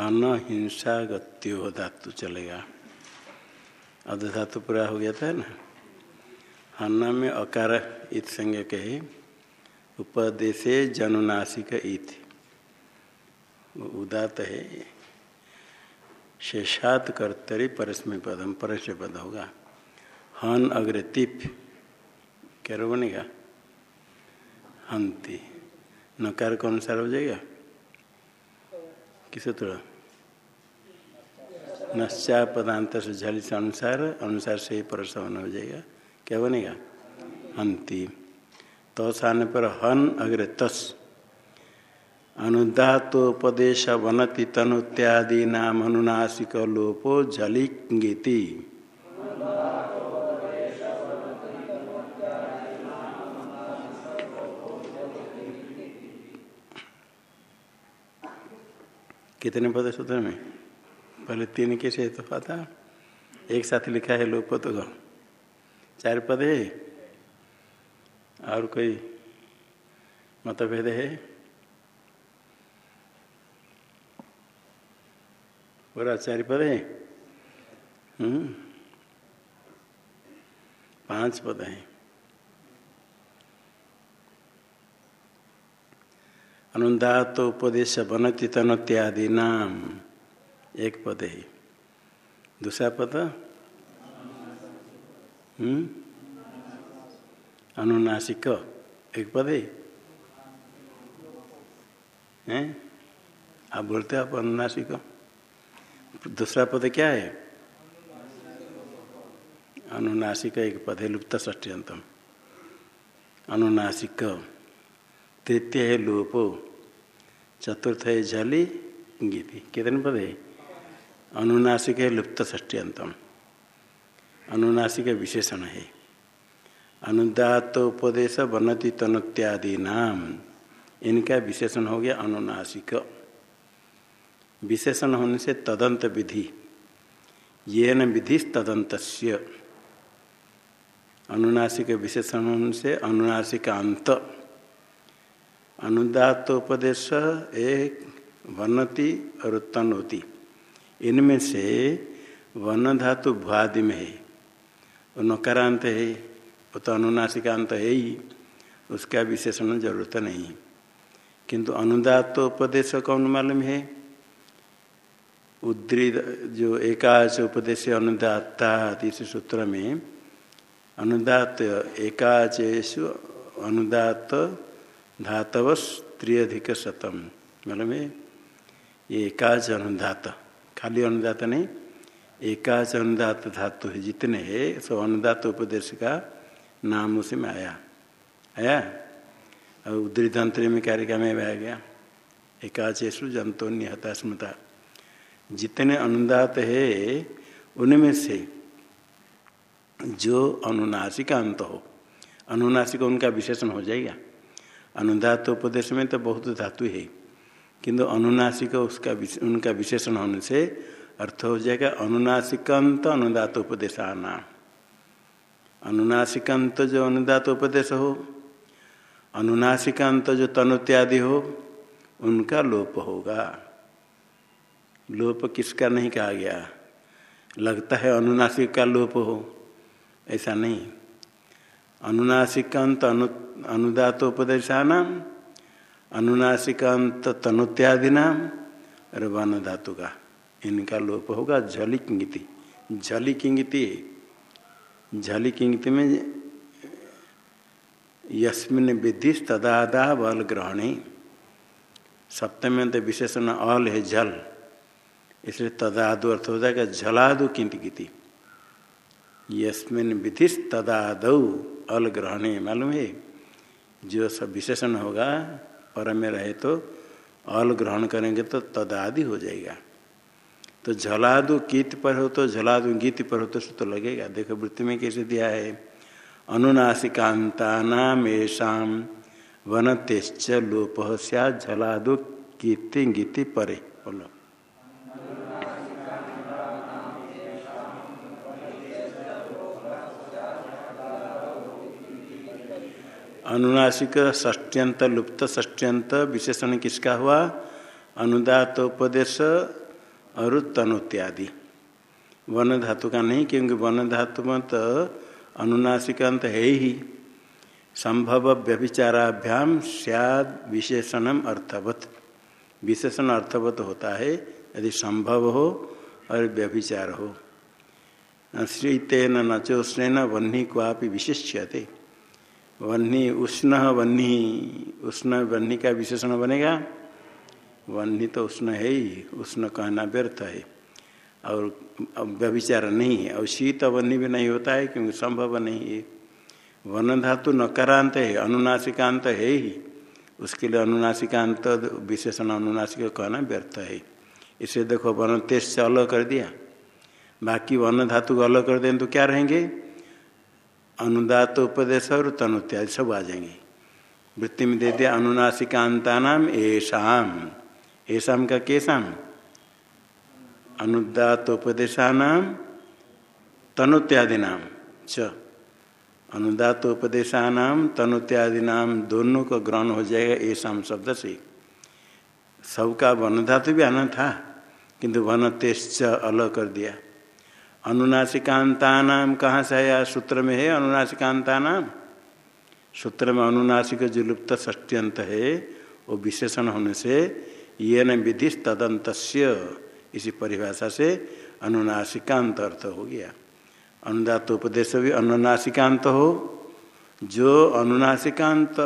हन हिंसा गत्यो धातु चलेगा। अध धातु पूरा हो गया था ना? हन में अकार इत संज्ञा कहे, उपदेशे जनुनासिक इत उदात है। शेषात कर्तरी परस्मी पदम, परस्य पद होगा। हन अग्र तिप। क्या बनेगा? हंती। नकार के अनुसार हो जाएगा? किस थोड़ा नश्चा पदांत से झल से अनुसार अनुसार से ही परसवन हो जाएगा। क्या बनेगा? हंती। तो आने पर हन अग्र तस। अनुदातोपदेश वनति तनुत्यादि नाम अनुनासिक लोपो झलिंगिति कितने पद सूत्र में? पहले तीन कैसे तो पता एक साथ लिखा है लोप तो चार पद है। और कोई मतभेद है? पूरा चार पद है। हम्म। पाँच पद है। अनुदात उपदेश बनति तनत्यादि नाम। एक पद है। दूसरा पद? हम्म? अनुनासिक। एक पद है। हैं? आप बोलते आप अनुनासिक। दूसरा पद क्या है? अनुनासिक एक पद है, लुप्त ष्टियंतम अनुनासिक। तृतीय है, लोपो। चतुर्थ है, झली, गीति। कितने पद है? अनुनासिक है लुप्त ष्टियंतम अनुनासिक विशेषण है। अनुदात उपदेश बनति तनुत्यादि नाम इनका विशेषण हो गया अनुनासिक। विशेषण होने से तदंत विधि। ये न विधि तदंत अनुनासिक विशेषण होने से अनुनासिकांत अनुदातोपदेश एक वनति और उत्तन होती इनमें से वन धातु भुआदि में है। नकारांत है वो तो अनुनासिकांत है ही, उसका विशेषण ज़रूरत नहीं। किंतु अनुदातोपदेश कौन मालूम है? उद्री जो एकाच उपदेश अनुदाता इस सूत्र में अनुदात एकाचेशु अनुदात धातवस त्रियधिक शतम, मालूम है? ये एकाच अनुदात खाली अनुदात नहीं एकाच अनुदात धातु है जितने है सब अनुदात उपदेश का नाम उसी में आया। आया? और उद्रितंत्र में कार्यक्रम में आ गया। एकाचेशु जंतो निहता स्मृता जितने अनुदात है, उनमें से जो अनुनासिक अंत हो, अनुनासिक उनका विशेषण हो जाएगा। अनुदात उपदेश में तो बहुत धातु है। किंतु अनुनासिक उसका उनका विशेषण होने से अर्थ हो जाएगा अनुनासिकांत अनुदात उपदेशाना। अनुनासिकांत जो अनुदात उपदेश हो, अनुनासिकांत जो तनुत्यादि हो, उनका लोप होगा। लोप किसका नहीं कहा गया? लगता है अनुनासिक का लोप हो, ऐसा नहीं। अनुनासिकांत अनु अनुदातोपदेशानाम अनुनासिकांत तनुत्यादि नाम और वन धातु का इनका लोप होगा झली किंगिति झली किंगिति झली किंगिति में यस्मिन विधि तदादा बल ग्रहणी। सप्तम तो विशेषण अल है जल। इसलिए तदादु अर्थ हो जाएगा झलादु किंत गीति यस्मिन विधि तदादौ अल ग्रहणे, मालूम है? जो सब विशेषण होगा पर में रहे तो अल ग्रहण करेंगे तो तदादि हो जाएगा। तो झलादु कीत पर हो तो झलादु गीत पर हो तो सो तो लगेगा। देखो, वृत्ति में कैसे दिया है? अनुनासिकांता नाम ऐसाम वन तेज लोप झलादु कीर्ति गीति परे। बोलो। अनुनासिक ष्ट्यंत लुप्त ष्ट्यंत विशेषण किसका हुआ? अनुदात उपदेश और तनुत्यादि वन धातु का नहीं, क्योंकि वन धातु में तो अनुनासिकांत है ही। संभव व्यभिचाराभ्याम सद विशेषणम अर्थवत। विशेषण अर्थवत होता है, यदि संभव हो और व्यभिचार हो। श्रीतेन नचोष्ण वह्नि क्वापि विशिष्यते। वह्नि उष्ण वह्नि। उष्ण वह्नि का विशेषण बनेगा। वह्नि तो उष्ण है ही, उष्ण कहना व्यर्थ है। और व्यभिचार नहीं है। और शीत वन्य भी नहीं होता है, क्योंकि संभव नहीं है। वन धातु नकारांत है, अनुनासिकांत है ही। उसके लिए अनुनासिकांत, विशेषण अनुनासिक कहना व्यर्थ है। इसे देखो वन तेज से अलग कर दिया। बाकी वन धातु को अलग कर दें तो क्या रहेंगे? अनुदात उपदेश और तनुत्यादि सब आ जाएँगे। वृत्ति में दे दिया अनुनासिकांता नाम ऐसाम ऐसाम का केसाम अनुदातोपदेशानाम तनुत्यादि नाम च अनुदातोपदेशानाम तनुत्यादि नाम दोनों को ग्रहण हो जाएगा ऐसा शब्द से। सबका वन धातु भी आना था, किंतु वन तेज अलग कर दिया। अनुनासिकांता नाम कहाँ से आया? सूत्र में है अनुनासिकांता नाम सूत्र में अनुनासिक जो लुप्त षष्ट्यंत है, वो विशेषण होने से ये न विधि तदंत इसी परिभाषा से अनुनासिकांत अर्थ हो गया। अनुदात उपदेश भी अनुनासिकांत हो। जो अनुनासिकांत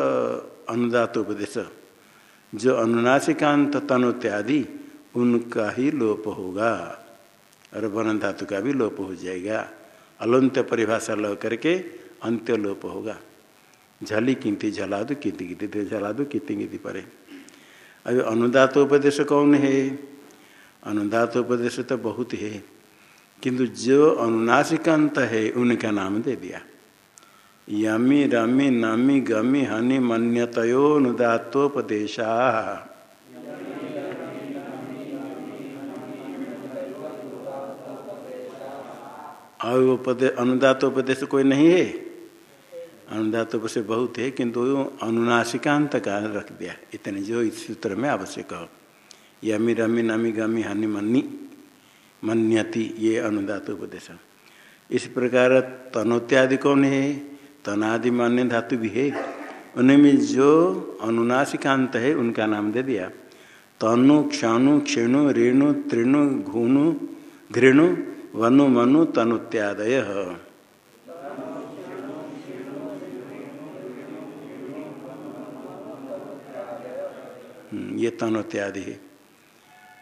अनुदात उपदेश, जो अनुनासिकांत तनुत्यादि, उनका ही लोप होगा। और वन धातु का भी लोप हो जाएगा। अलंत परिभाषा लग करके अंत्य लोप होगा। झली किंती झला दो किति किति झला दो किति किति परे। अभी अनुदात उपदेश कौन है? अनुदात उपदेश तो बहुत है। किंतु जो अनुनासिकांत है, उनका नाम दे दिया। यमी रमी नमी गमी हनि मन्यतो अनुदातोपदेशा अनुदातोपदेश कोई नहीं है। अनुदातोपदेश बहुत है, किंतु अनुनासिकांत का रख दिया। इतने जो इस सूत्र में आवश्यक हो। यमी रमी नमी गमी हनी, मन्नी, मन्यति, ये अनुदात उपदेश इस प्रकार तनोत्यादि कौन है? तनादि मान्य धातु भी है। उनमें जो अनुनासिकांत है, उनका नाम दे दिया। तनु, क्षणु, क्षिणु, रेणु, त्रिणु, घुणु, घृणु वनु मनु तनुत्यादय हम्म, ये तनोत्यादि है।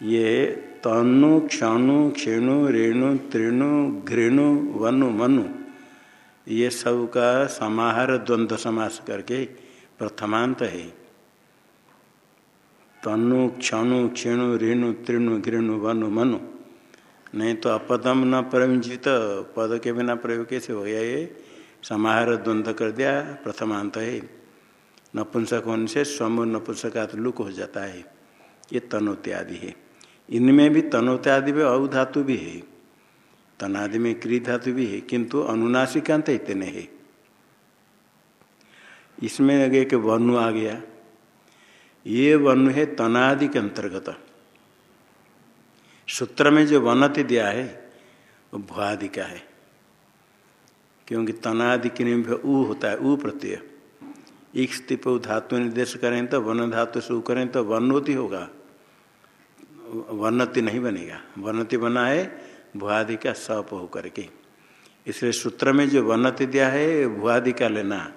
ये तनु क्षणु क्षिणु रेणु त्रिणु घृणु वनु मनु ये सब का समाहार द्वंद्व समास करके प्रथमांत है। तनु क्षणु क्षिणु रेणु त्रिणु घृणु वनु मनु। नहीं तो अपदम न प्रयोजित पद के बिना प्रयोग कैसे हो गया ये? समाहार द्वंद्व कर दिया, प्रथमांत है। नपुंसक होने से स्वम नपुंसक लुक हो जाता है। ये तनोत्यादि है। इनमें भी तनोते आदि में औ धातु भी है। तनादि में क्री धातु भी है, किंतु अनुनासिकांत इतने है। इसमें एक वनु आ गया। ये वनु है तनादि के अंतर्गत। सूत्र में जो वनति दिया है, वो भुआदि का है। क्योंकि तनादि के ऊ होता है, ऊ प्रत्यय। एक स्थिति धातु निर्देश करें तो वन धातु से करें तो वनोति होगा। वर्णति नहीं बनेगा। वर्णति बना है, भुआदि का सप हो करके इसलिए सूत्र में जो वनति दिया है भुआदि का लेना।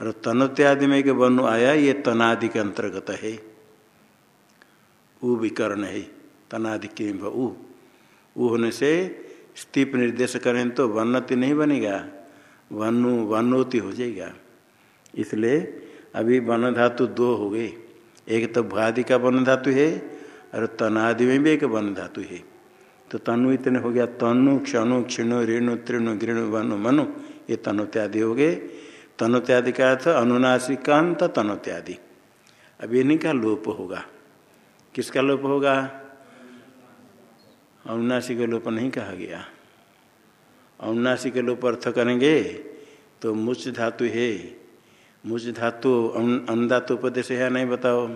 और तनोत्यादि में के वनु आया, ये तनादि के अंतर्गत है। ऊ विकर्ण है। तनादि के उ होने से स्तीप निर्देश करें तो वर्णति नहीं बनेगा। वनु वनोति हो जाएगा। इसलिए अभी वन धातु दो हो गए। एक तो भुआदि का वन धातु है और तनादि में भी एक वन धातु है। तो तनु इतने हो गया। तनु, क्षणु, क्षिणु ऋणु त्रिणु, गृणु, वनु, मनु, ये तनुत्यादि हो गए। तनुत्यादि का अर्थ अनुनासिकांत तनुत्यादि। अब इन्हीं का लोप होगा। किसका लोप होगा? अनुनासी का लोप नहीं कहा गया। अनुनासी के लोप अर्थ करेंगे तो मुच धातु है। मुच धातु अनुदातु उपदेश है नहीं बताओ?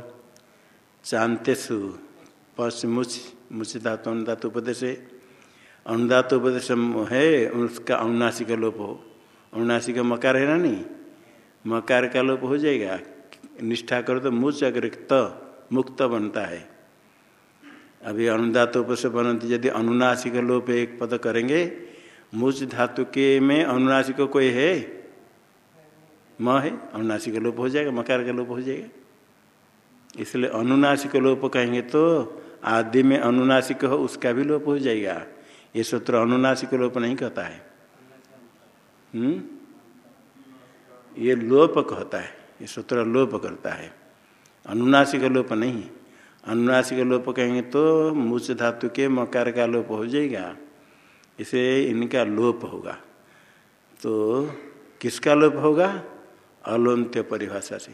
चांतेसु पश्चिमुच मुच धातु अनुदात उपदेश है। अनुदात उपदेश है, उसका अनुनासिक लोप हो। अनुनासिक मकार है ना नहीं? मकार का लोप हो जाएगा। निष्ठा करो तो मुच अगर त मुक्त बनता है। अभी अनुदात से बनती, यदि अनुनासिक लोप एक पद करेंगे, मुझ धातु के में अनुनासिक कोई है? म है? अनुनासिक लोप हो जाएगा, मकार का लोप हो जाएगा। इसलिए अनुनासिक लोप कहेंगे तो आदि में अनुनासिक हो उसका भी लोप हो जाएगा। ये सूत्र अनुनासिक लोप नहीं कहता है। हम्म? ये लोप कहता है, ये सूत्र लोप करता है। अनुनासिक लोप नहीं अनुनासिक लोप कहेंगे तो मूच धातु के मकार का लोप हो जाएगा। इसे इनका लोप होगा। तो किसका लोप होगा? अलोन्त्य परिभाषा से।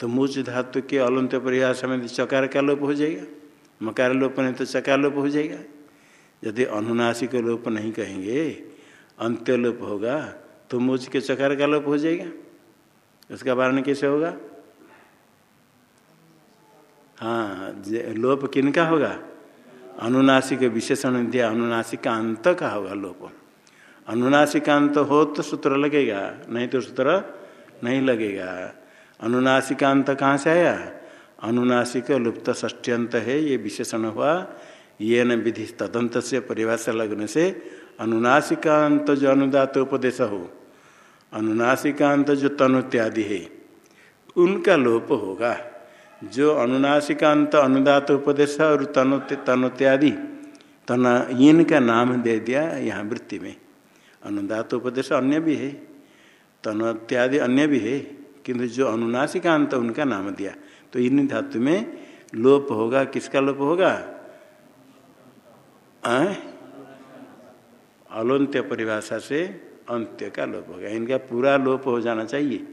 तो मूच धातु के अलोन्त्य परिभाषा में चकार का लोप हो जाएगा। मकार लोप नहीं तो चकार लोप हो जाएगा। यदि अनुनासिक लोप नहीं कहेंगे, अंत्य लोप होगा तो मूच के चकार का लोप हो जाएगा। उसका वारण कैसे होगा? हाँ लोप किनका होगा? अनुनासिक विशेषण दिया अनुनासिकांत का होगा लोप। अनुनासिकांत हो तो सूत्र लगेगा, नहीं तो सूत्र नहीं लगेगा। अनुनासिकांत कहाँ से आया? अनुनासिक लुप्त ष्ट्यंत है, ये विशेषण हुआ, ये न विधि तदंत से परिभाषा लगने से अनुनासिकांत जो अनुदात उपदेश हो अनुनासिकांत जो तनुत्यादि है, उनका लोप होगा। जो अनुनासिकांत, अनुदात उपदेश और तनुत्यादि तन इनका नाम दे दिया यहाँ वृत्ति में। अनुदात उपदेश अन्य भी है तनुत्यादि अन्य भी है, किंतु जो अनुनासिकांत उनका नाम दिया। तो इन धातु में लोप होगा, किसका लोप होगा? अलोन्त्य परिभाषा से अंत्य का लोप होगा। इनका पूरा लोप हो जाना चाहिए।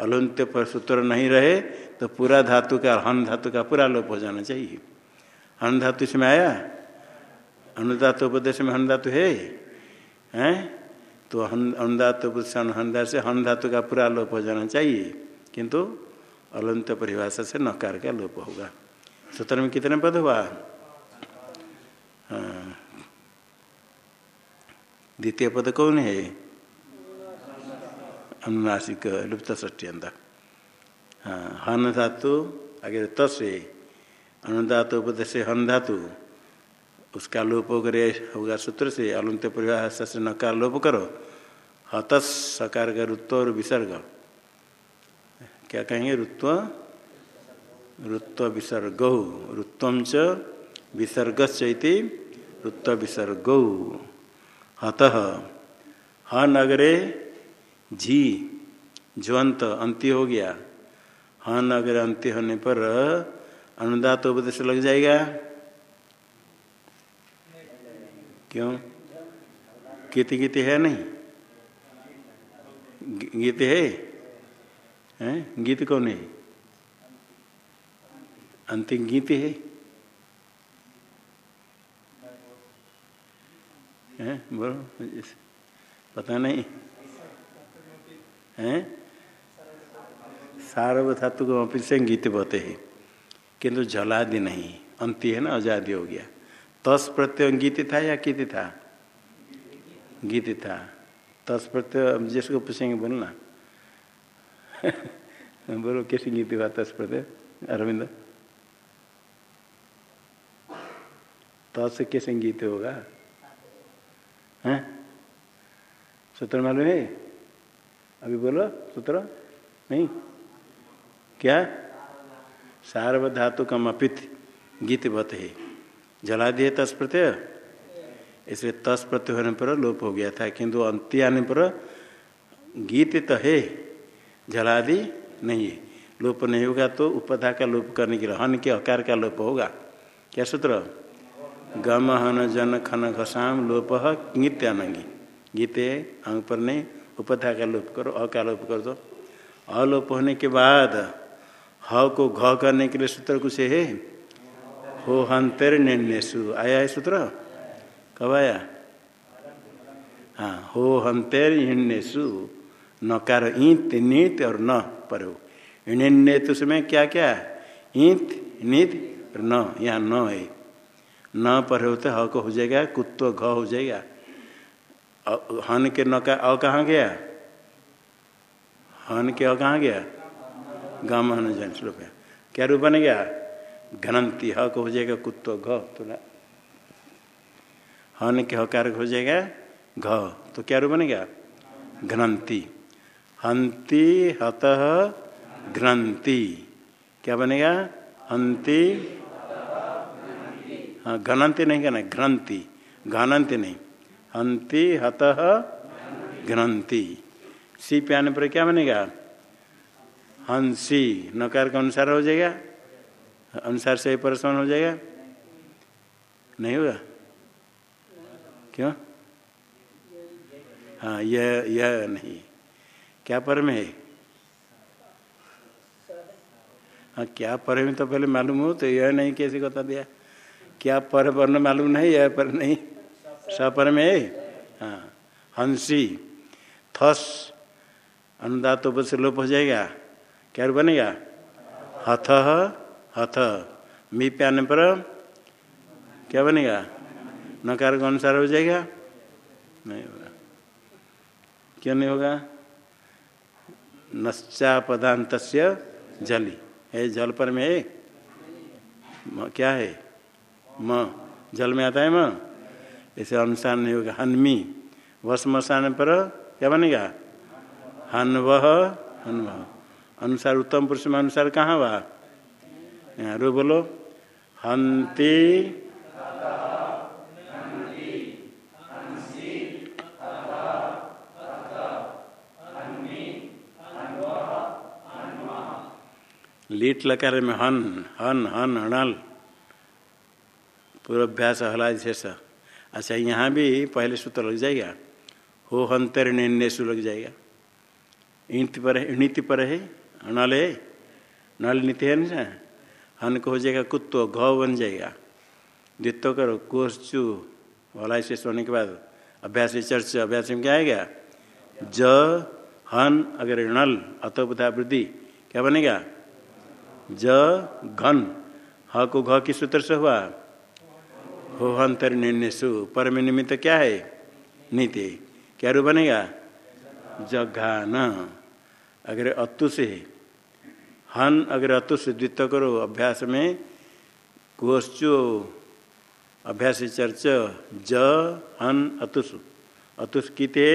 अलंत्य पर सूत्र नहीं रहे तो पूरा धातु का, हन धातु का पूरा लोप हो जाना चाहिए। हन धातु इसमें आया? अनुधातु उपदेश में हन धातु है? हैं? तो हन अनुदात उपदेश से, हन धातु का पूरा लोप हो जाना चाहिए। किंतु अलंत परिभाषा से नकार का लोप होगा। सूत्र में कितने पद हुआ? हाँ। द्वितीय पद कौन है? अनुनासिक लुप्त षष्ट्यंत हाँ हन धातु आगे तस् अनुधातु उपदेश हन धातु उसका लोप करे होगा सूत्र से, अलुंत परिभाषा से नकार लोप करो। हतस सकार का रुत्व और विसर्ग। क्या कहेंगे रुत्व? रुत्व विसर्ग। रुत्व च विसर्ग चैति रुत्व विसर्ग। हत ह नगरे झी ज्वंत अंत्य हो गया। हन अगर अंत्य होने पर, अनुदात उपदेश लग जाएगा। क्यों? गीत गीत है नहीं? गीत है? हैं? गीत कौन है? अंतिम गीत है। हैं? बोलो पता नहीं। हैं? सार्वधातु को फिर से गीत बते है। किंतु जलादि नहीं। अंत्य है ना, आज़ादी हो गया। तस प्रत्यय गीत था या कित था? गीत था। तस प्रत्यय जिसको पूछेंगे बोलना बोलो, कैसे गीत हुआ तस प्रत्यय? अरविंद। तस कैसे गीत होगा? हैं? सूत्र मालूम है? अभी बोलो, सूत्र? नहीं। क्या? सार्वधातु कम अपित गीत बत है। जला दिए तस् प्रत्यय? इसलिए तस् प्रत्यय होने पर लोप हो गया था, किंतु अंत्य आने पर गीत तो है। जलादि नहीं है। लोप नहीं होगा तो उपधा का लोप करने के लिए, हन के आकार का लोप होगा। क्या सूत्र? गम हन जन खन घसाम लोप नित्यानंगी गीते अंग पर नहीं। उपधा का लोप करो अ का लोप कर दो। अलोप होने के बाद, ह को घ करने के लिए सूत्र कुछ है? हो हंतर निर्णयसु आया है सूत्र? कब आया? हाँ हो हंतर निर्णयसु नकार ईत, नीत और न पर। हो इण्य तो उसमें क्या क्या? ईत, नीत और न, यहाँ न है। न पर होते ह को हो जाएगा, कुत्व घ हो जाएगा। हन के न का अ कहाँ गया? हन के अ कहाँ गया? गाम हन जन श्लोक क्या रूप बन गया? घनंती ह को हो जाएगा कुत्व घ तो हन के हकार हो जाएगा घ तो क्या रूप बनेगा घनंती। हंती हत घ्रंति क्या बनेगा? हंती हाँ घनंती। नहीं कहना घ्रंति घनंती नहीं। हंती हत घ्रंति सी पे आने पर क्या बनेगा? हँसी नकार का अनुसार हो जाएगा? अनुसार से परसवन हो जाएगा? नहीं होगा? क्यों? हाँ यह यह नहीं। क्या पर में है? हाँ क्या पर में तो पहले मालूम हो तो यह नहीं कैसे बता दिया? क्या पर वर्ण मालूम नहीं, यह पर नहीं। सपर में है, हँसी, थस, अनुदात से लोप हो जाएगा। क्या बनेगा? हथ हथ। मी पे आने पर क्या बनेगा? नकार के अनुसार हो जाएगा। नहीं होगा। क्यों नहीं होगा? नश्चा पदांत जली। है जल पर में है क्या है? म। जल में आता है म? ऐसे अनुसार नहीं होगा। हनमी। मसान पर क्या बनेगा? हन वह अनुसार उत्तम पुरुष में अनुसार कहाँ हुआ? रो बोलो। हंती लीट लकार में हन हन हन हणल पूर्वाभ्यास हला शेष अच्छा यहाँ भी पहले सूत्र लग जाएगा। हो हंतर निर्णयसु लग जाएगा। ईंत पर है, नीति पर है अणल है। नल नीति है ना हन को हो जाएगा कुत्तो, घ बन जाएगा। द्वित्व करो कोश्चु वाला शेष होने के बाद अभ्यास चर्च, अभ्यास में क्या आएगा? ज, हन, अगर नल अतोपधा वृद्धि क्या बनेगा? ज, घन। ह को घ की सूत्र से हुआ? हो अंतर निर्णयसु परम निमित्त क्या है? नीति। क्या रूप बनेगा? जघा न अगर अतु से हन अगर अतु से द्वित करो अभ्यास में कोश्चो अभ्यास चर्च, ज, हन अतुष अतुष कीते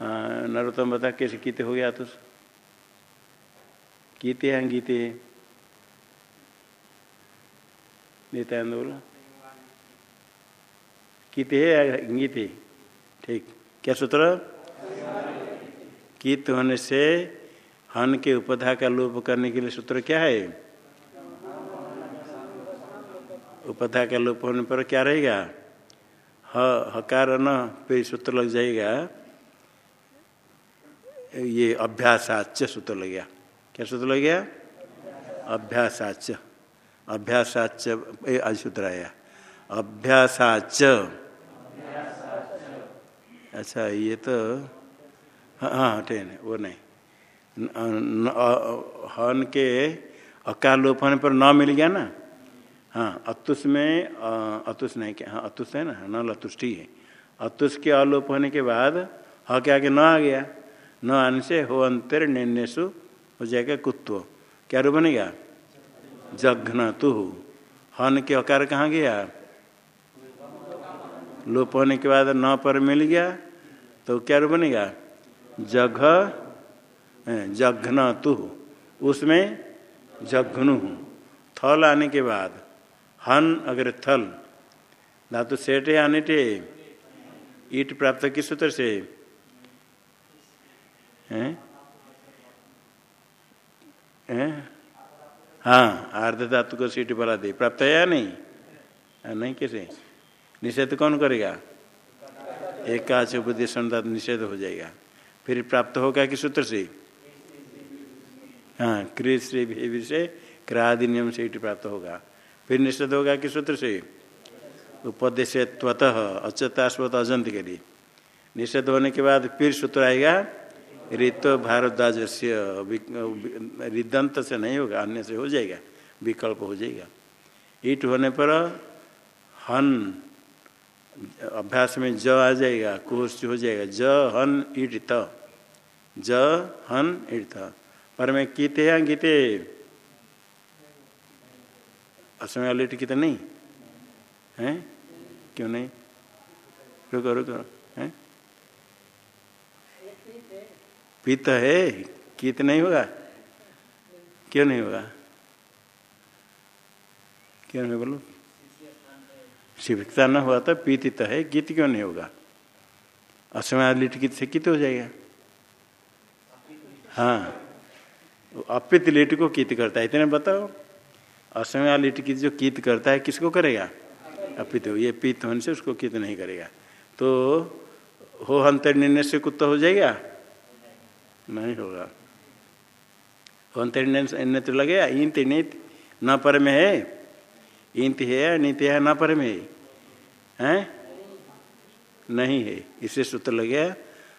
नरोत्तम बता कैसे कीते हो गया अतुष कीते हैं गीते नित्यानंद बोला। कीते है गीते ठीक। क्या सूत्र? कित होने से हन के उपधा का लोप करने के लिए सूत्र क्या है? उपधा का लोप होने पर क्या रहेगा? ह, हकार न पे सूत्र लग जाएगा। ये अभ्यासाच सूत्र लग गया। क्या सूत्र लग गया? अभ्यासाच अभ्यासाच सूत्र आया अभ्यासाच अच्छा ये तो हाँ हाँ टेन वो नहीं। हन के अकाल लोप होने पर न मिल गया ना? हाँ अतुष में अतुष नहीं, क्या हाँ अतुष है ना? न लतुष्टि है। अतुष के अलोप होने के बाद, ह, के आगे न आ गया। न आने से हो अंतर निर्णयसु हो जाएगा कुत्व क्या रू बनेगा जघन तु हन के अकार कहाँ गया? लोप होने के बाद न पर मिल गया तो क्या रू बनेगा? जघ जघन तु उसमें जघनु। थल आने के बाद, हन अगर थल धातु सेठ आने टे। ईट प्राप्त किस सूत्र से? हैं? हैं? हाँ आर्ध धातु को सीट बना दे प्राप्त है या नहीं? आ, नहीं कैसे। निषेध कौन करेगा? एक का उपदेशन धातु निषेध हो जाएगा। फिर प्राप्त होगा कि सूत्र से? हाँ क्रिय श्री से क्रादि नियम से प्राप्त होगा। फिर निषेध होगा कि सूत्र से? उपदेश त्वतः अचतास्वत अजंत के लिए। निषेध होने के बाद फिर सूत्र आएगा? ऋत भारद्वाज से रिदंत से नहीं होगा, अन्य से हो जाएगा, विकल्प हो जाएगा। ईट होने पर हन, अभ्यास में ज आ जाएगा कोष हो जाएगा। ज, हन, ईट, त। ज, हन, ईट, त। पर में कीते या गीते? असमय लिट की तो नहीं है? क्यों नहीं? रुको रुको, है? पीत है, कीत नहीं होगा? क्यों नहीं होगा? क्यों नहीं बोलो? शिविकता न हुआ तो पीतित है गीत क्यों नहीं होगा? असमय लिट गीत से कित हो जाएगा। हाँ अपित लिट को कित करता है, इतने बताओ। असमय लिट की जो कीत करता है, किसको करेगा? अपित ये पीत होने से उसको कित नहीं करेगा। तो हो अंतर निर्णय से कुत्ता हो जाएगा? नहीं होगा। अंतर निर्णय तो लगेगा ईंत नीत न पर में है। इंत है नीत है न पर में है। हैं? नहीं है। इसे सूत्र लगे,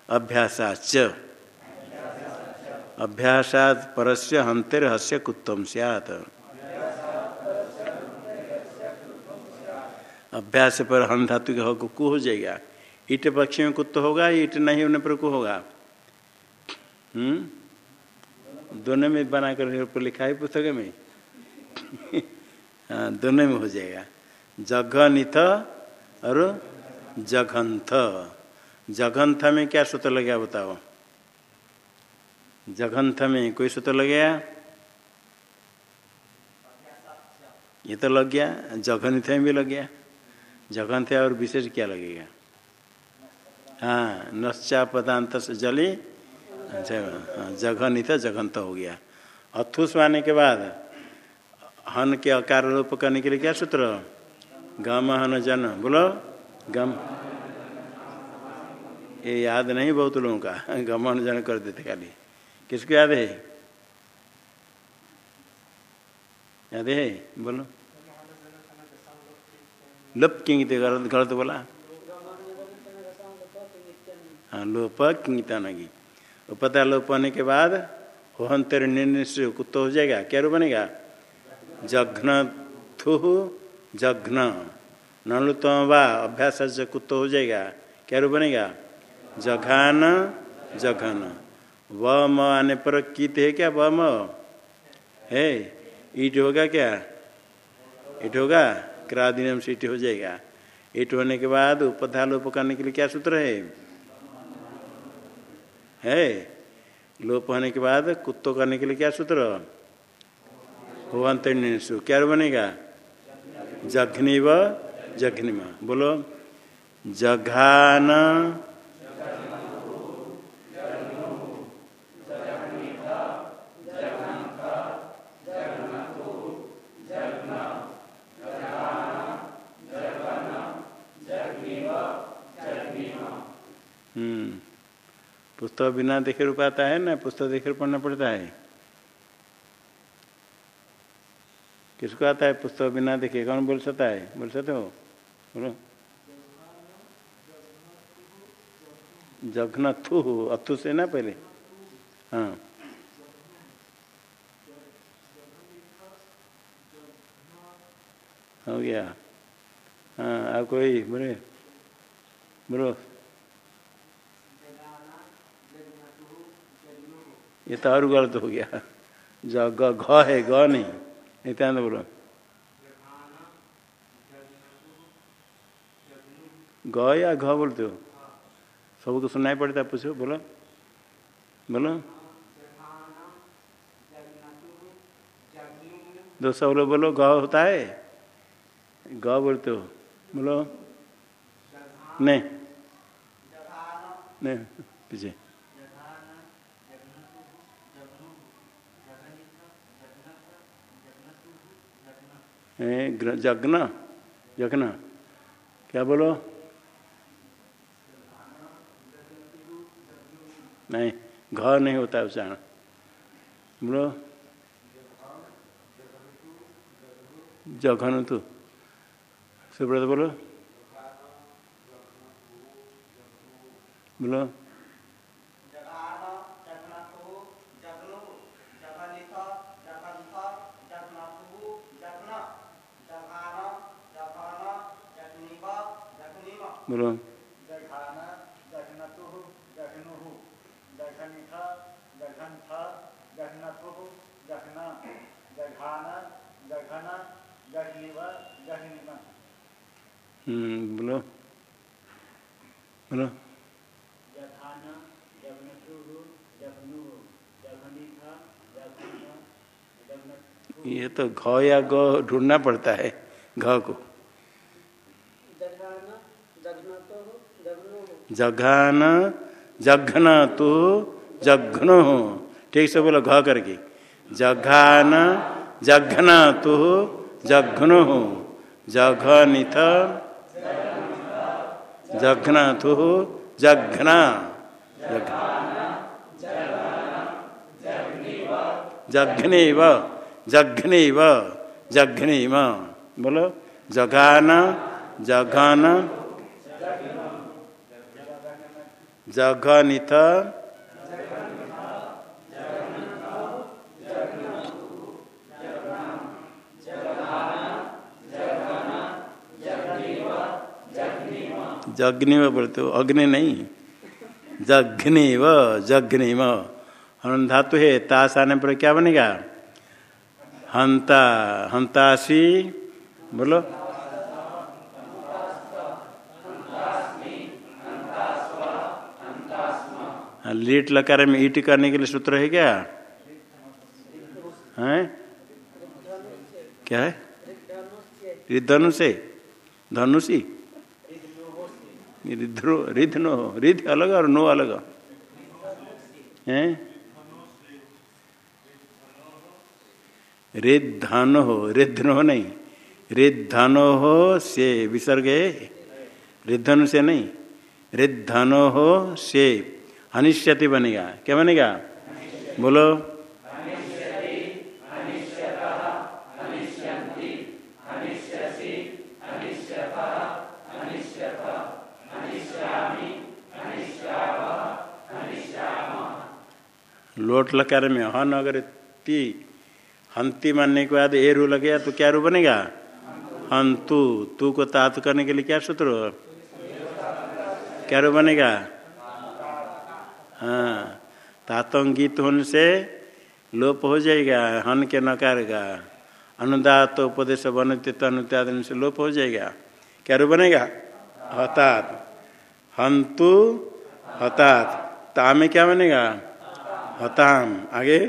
अभ्यासाच। अभ्यासात परस्य हंतिर हस्य कुत्तम सियात। अभ्यास पर हन धातु के हो कु हो जाएगा। ईट पक्षी में कुत्त होगा, ईट नहीं होने पर कु होगा। हम्म? दोनों में बना कर लिखा है पुस्तक में? हाँ दोनों में हो जाएगा। जघनिथ और जघंथ जघंथ में क्या सूत्र लग गया बताओ? जघंथ में कोई सूत्र लग गया? ये तो लग गया। जघनिथ में भी लग गया। जघंथ और विशेष क्या लगेगा? हाँ नश्चा पदांत से जली जघनित जघंत हो गया। अथुस आने के बाद, हन के अकार रूप करने के लिए क्या सूत्र? गम, हन, जन, बोलो। गम। ये याद नहीं बहुत लोगों का गमन जन कर देते खाली। किसको याद है? याद है? बोलो। लप किंग गलत गलत बोला। हाँ लोप किंगता नगी पता लोप होने के बाद होहंतर से कुत्तो हो जाएगा। क्या रूप बनेगा? जघ्न थु जघ्न। नलुतम वा अभ्यास से कुत्तो हो जाएगा। क्या रूप बनेगा? जघान, जघन। व म आने पर कित है क्या? व म। है? ईट होगा क्या? ईट होगा? क्रादिनम से ईट हो जाएगा। ईट होने के बाद उपधा लोप करने के लिए क्या सूत्र है? है। लोप होने के बाद कुत्तों करने के लिए क्या सूत्र? हो अंतु क्या बनेगा? जघ्नि व जघ्नि बोलो। जघान पुस्तक बिना देखे रूप आता है ना, पुस्तक देखे पढ़ना पड़ता है। किसको आता है पुस्तक बिना देखे? कौन बोल सकता है? बोल सकते हो? बोलो। जघन थू अथु से ना पहले। हाँ। हो गया। हाँ आप कोई बोले। बोलो। ये तो और गलत हो गया। जो घ है, ग नहीं। नित्यानंद बोलो। ग या घ बोलते हो? सबको सुनाई पड़ता है, पूछो, बोलो। बोलो। दो सब लोग बोलो, ग होता है? ग बोलते हो। बोलो। नहीं। नहीं, पीछे। जगन जगन। क्या बोलो? नहीं, घर नहीं होता है उच्चारण। बोलो। जघन तू सुब्रत बोलो। बोलो। बोलो। हम्म बोलो। बोलो। ये तो घ या ग ढूंढना पड़ता है घ को। जघान, जघन तो जघनो ठीक से बोलो, घ करके। जघान, जघन तो जघनो जघनिथ, जघन तो जघना। जघने व जघने व जघने बोलो, जघान, जघन। जघनिथ जग्नि बोलते हो, अग्नि नहीं। जघ्नि व जघ्नि हन धातु है, ताश आने पर क्या बनेगा? हंता हंतासी बोलो। लीट लकार में ईट करने के लिए सूत्र है क्या? है? क्या है? धनु से। धनुषी रिध नो रिध अलग और नो अलग। है? रिद्धनो हो रिद्धनो नहीं। रिद्धनो हो से विसर्ग है। रिद्धनु से नहीं। रिद्धनो हो से अनिश्यति बनेगा। क्या बनेगा? बोलो। लोट लकार में हन अगर ती हंती मानने के बाद ए रू लगे तो क्या रू बनेगा? हंतु। तू को तात करने के लिए क्या सूत्र क्या रू बनेगा? हाँ तातंगित होने से लोप हो जाएगा, हन के नकार का अनुदात उपदेश बनते अनुत्यादन से लोप हो जाएगा। क्या रू बनेगा? हतात। हंतु हतात। ता में क्या बनेगा? हताम। आगे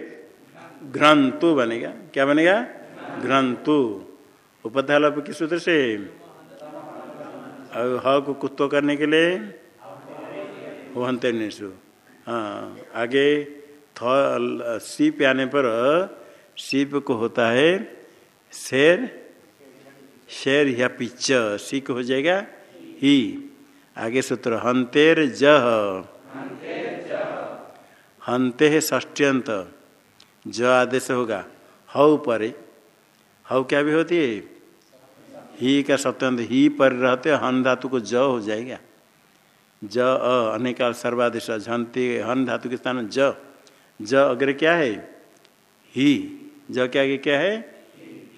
घ्रंतु बनेगा। क्या बनेगा? घ्रंतु। उपधालोप किस सूत्र से। ह को कुत्तो करने के लिए। वहंते निशु। हाँ आगे थ, सीप आने पर, सीप को होता है शेर शेर या पिच्च सीक हो जाएगा ही। आगे सूत्र, हंतेर जह। हंते है ष्ट्यंत ज आदेश होगा हव पर। हव क्या भी होती है? ही का सत्यंत ही पर रहते हन धातु को ज हो जाएगा। ज अ अनेकाल सर्वादेश झंते हन धातु के स्थान ज। ज अग्र क्या है? ही। ज के आगे क्या है?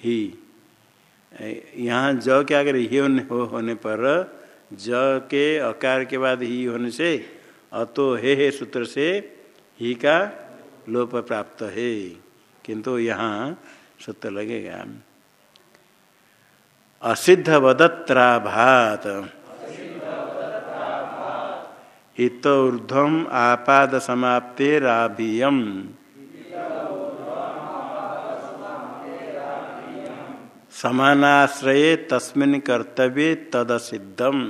ही। यहाँ ज के आगे ही होने, हो, होने पर ज के अकार के बाद ही होने से अतो हे हे सूत्र से ही का लोप प्राप्त है। किंतु यहाँ सूत्र लगेगा। असिद्ध वदत्राभात। इत ऊर्धम आपाद समाप्ते राभियम। समानाश्रये तस्मिन् कर्तव्ये तदसिद्धम।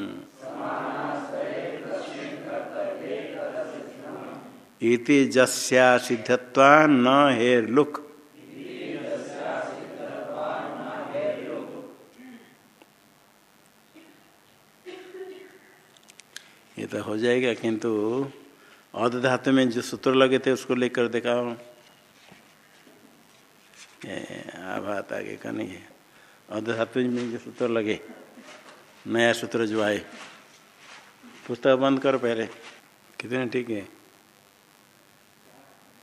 इति जस्या सिद्धत्वा न हेर ये तो हो जाएगा, किंतु अध धातु में जो सूत्र लगे थे, उसको लेकर दिखाओ। आभात आगे का नहीं है। अध धातु में जो सूत्र लगे, नया सूत्र जो आए, पुस्तक बंद करो पहले। कितने ठीक है?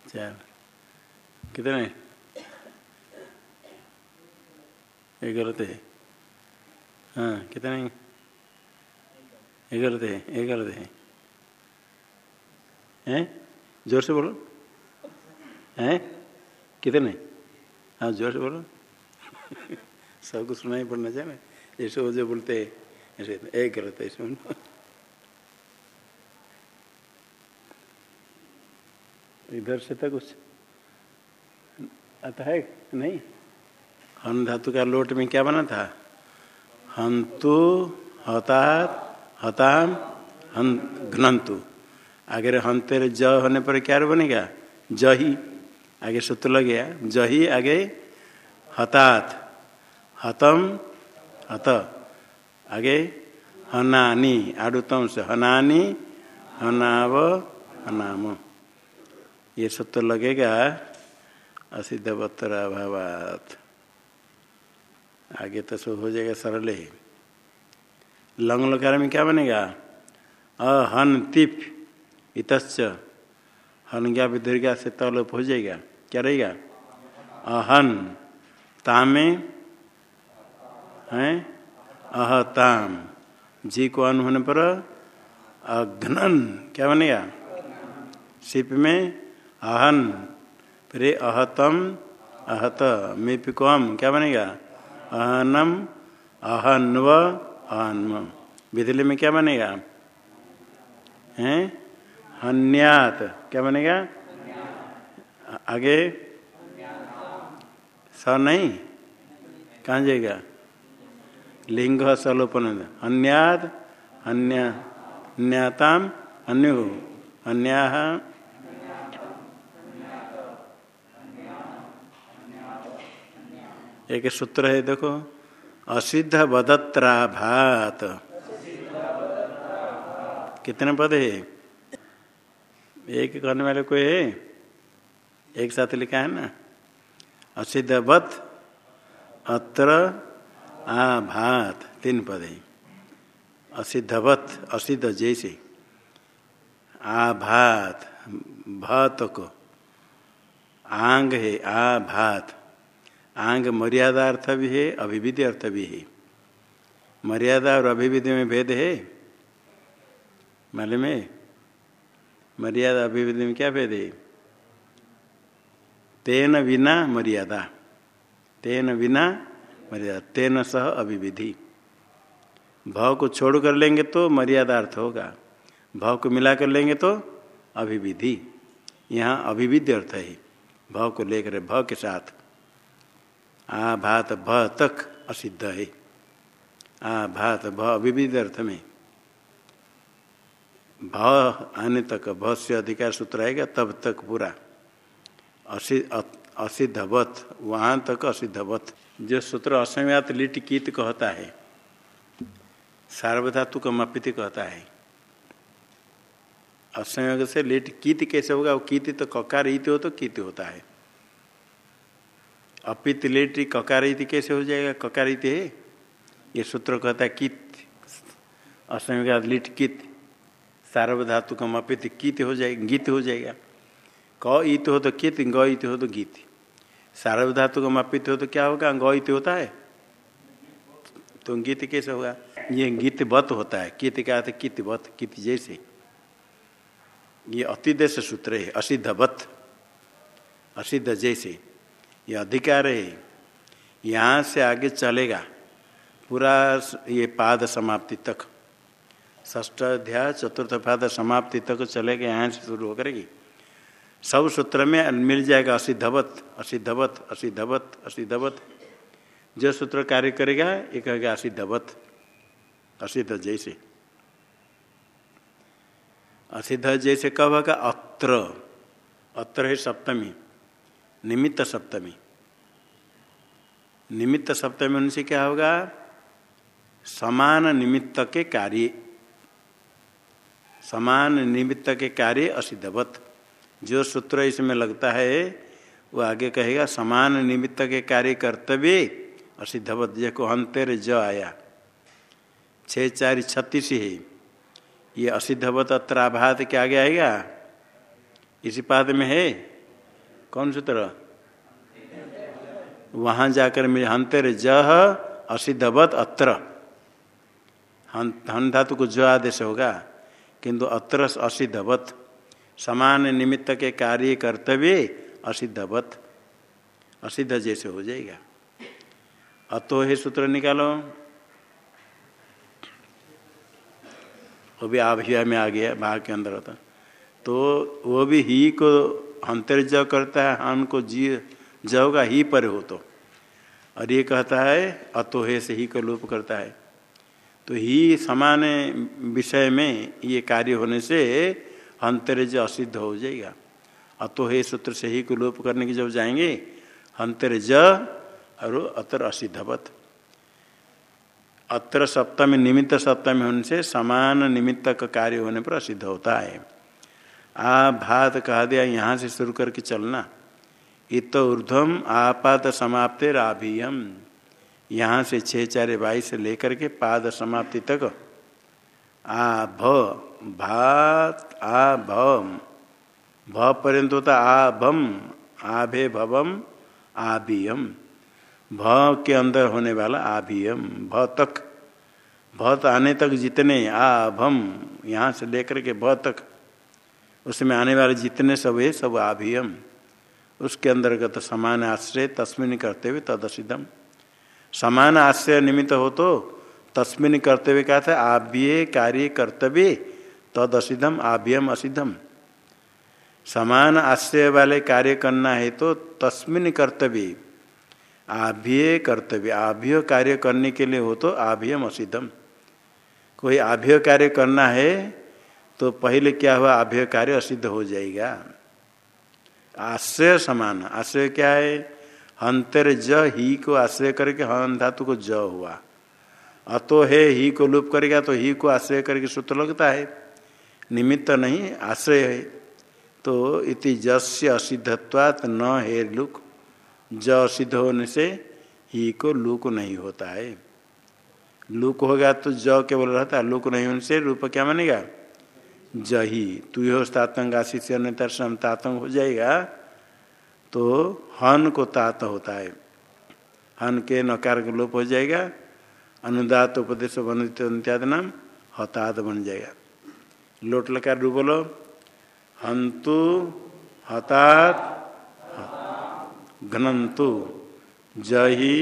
चार कितने? ये गलत है। हाँ कितने? ये गलत है ये गलत है? हैं ज़ोर से बोलो। हैं? कितने? हाँ ज़ोर से बोलो। सब कुछ सुना ही पड़ना चाहिए जैसे वो जो बोलते ऐसे एक गलत है इसमें इधर से तो कुछ आता है नहीं? हन धातु का लोट में क्या बना था? हंतु हतात हताम हन घनंतु। आगे हंतेर ज होने पर क्या बनेगा? जही। आगे सूत्र लग गया जही आगे हतात। हतम, हत। आगे हनानी, आडुतम से हनानी, हनाव, हनाम। ये सूत्र लगेगा असिद्ध अभावात आगे तो सब हो जाएगा सरल ही। लंग लकार में क्या बनेगा? अहन तिप इतच हन ज्ञा दीर्घा से तलोप हो जाएगा। क्या रहेगा? अहन तामे हैं? अहताम। जी को अन होने पर अघ्नन। क्या बनेगा? सिप में? अहन। फिर अहतम, अहत। मिप कम क्या बनेगा? अहनम, अहन्व। अहन्म विधि में क्या बनेगा? हैं? हन्यात, क्या बनेगा? आगे? स नहीं? कहाँ जाएगा? लिंग सलोपन अन्यात अन्य अन्य अन्या एक सूत्र है, देखो। असिद्ध बदत्राभात कितने पद है? एक करने वाले कोई है? एक साथ लिखा है ना? असिद्ध बत अत्र आभात। तीन पद है। असिद्धवत, असिद्ध जैसे। आभात भात को आंग है, आभात। आंग मर्यादा अर्थ भी है, अभिविधि अर्थ भी है। मर्यादा और अभिविधि में भेद है? मालूम है? मर्यादा अभिविधि में क्या भेद है? तेन बिना मर्यादा। तेन बिना मर्यादा। तेन सह अभिविधि। भाव को छोड़ कर लेंगे तो मर्यादा अर्थ होगा। भाव को मिला कर लेंगे तो अभिविधि। यहाँ अभिविधि अर्थ है। भाव को लेकर, भाव के साथ आ भात भ तक असिद्ध है। आ भात भ अभिविध अर्थ में। भ आने तक भ से अधिकार सूत्र आएगा, तब तक पूरा। असिद्धवत, वहाँ तक असिद्धवत। जो सूत्र असमयात लिट कीत कहता है सार्वधातु का मपित कहता है। असंयोग से लिट कीत कैसे होगा? वो कीत तो ककार ईत हो तो कीत होता है। अपित लेट ककार कैसे हो जाएगा? ककार है? ये सूत्र कहता है कित असंयोग लिट कित सार्वधातु का अपित कित हो जाएगा, गीत हो जाएगा। क इत हो तो कित, ग इत हो तो गीत। सार्वधातु का अपित हो तो क्या होगा? ग इत होता है? तो गीत कैसे होगा? ये गीत बत होता है। कित क्या था कित बत कित जैसे। ये अतिदेश सूत्र है असिद्ध बत असिद्ध जैसे। ये अधिकार है। यहाँ से आगे चलेगा। पूरा ये पाद समाप्ति तक। ष्ठ अध्याय, चतुर्थ पाद समाप्ति तक चलेगा। यहाँ से शुरू होकर सब सूत्र में मिल जाएगा असिद्धवत असिद्धवत असिद्धवत असिद्धवत। जो सूत्र कार्य करेगा, ये कहेगा असिद्धवत। असिद्ध जैसे। असिद्ध जैसे कब होगा? अत्र। अत्र है सप्तमी। निमित्त सप्तमी। निमित्त सप्तमी उनसे क्या होगा? समान निमित्त के कार्य। समान निमित्त के कार्य असिद्धवत। जो सूत्र इसमें लगता है, वो आगे कहेगा, समान निमित्त के कार्य कर्तव्य असिद्धवत। को अंतर ज आया। छ चार, छत्तीस है। ये असिद्धवत अत्राभात के आगे आएगा? इसी पाद में है? कौन सूत्र वहाँ जाकर मेरे हंतर जह असिद्धवत अत्र। हन धातु को जो आदेश होगा, किंतु अत्र असिद्धवत। समान निमित्त के कार्य कर्तव्य असिद्धवत। असिद्ध जैसे हो जाएगा। अतो है सूत्र निकालो। वो भी आभिया में आ गया, भाग के अंदर होता तो वो भी ही को अंतर ज करता है, हन को जी ज का ही पर हो तो। और ये कहता है, अतो है से ही को लोप करता है। तो ही समान विषय में ये कार्य होने से अंतरज असिद्ध हो जाएगा। अतो हे सूत्र से ही को लोप करने की जब जाएँगे, अंतरज और अतर असिद्धवत। अत्र सप्तमी, निमित्त सप्तमी होने से समान निमित्त का कार्य होने पर असिद्ध होता है। आ भात कहा दिया, यहाँ से शुरू करके चलना। इत ऊर्धम आपात समाप्ते राभियम। यहाँ से छः चार बाईस से लेकर के पाद समाप्ति तक। आ, भ, भात, आ भम भ पर्यंत होता आ भम आभे भवम, आभियम। भ के अंदर होने वाला आभियम, भ तक। भ आने तक जितने आ भम यहाँ से लेकर के भ तक। उसमें आने वाले जितने सब है, सब आभियम। उसके अंतर्गत समान आश्रय तस्मिन करते हुए तदसिदम समान आश्रय निमित्त हो तो तस्मिन कर्तव्य क्या था, आभ्य कार्य कर्तव्य तद असिधम आभ्यम असिधम समान आश्रय वाले कार्य करना है तो तस्मिन कर्तव्य। आभ्य कर्तव्य। आभ्य कार्य करने के लिए हो तो आभ्यम असिधम कोई आभ्य कार्य करना है तो पहले क्या हुआ? अभ्य कार्य असिद्ध हो जाएगा। आश्रय समान। आश्रय क्या है? हंतर ज, ही को आश्रय करके हन धातु को ज हुआ। अतो है, ही को लुप करेगा तो ही को आश्रय करके सूत्र लगता है। निमित्त नहीं, आश्रय है। तो इति जस्य असिद्धत्वात् न है लुक। ज असिद्ध होने से ही को लुक नहीं होता है। लुक होगा तो ज केवल रहता है। लुक नहीं होने से रूप क्या मानेगा जही, तु हो तातंग आशीष अन्य तातंग हो जाएगा तो हन को तात होता है। हन के नकार का लोप हो जाएगा, अनुदात उपदेश वनित इत्यादि नाम हताद बन जाएगा। लोट लकार रू बोलो हंतु हतात घनंतु जही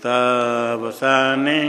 मृतावसाने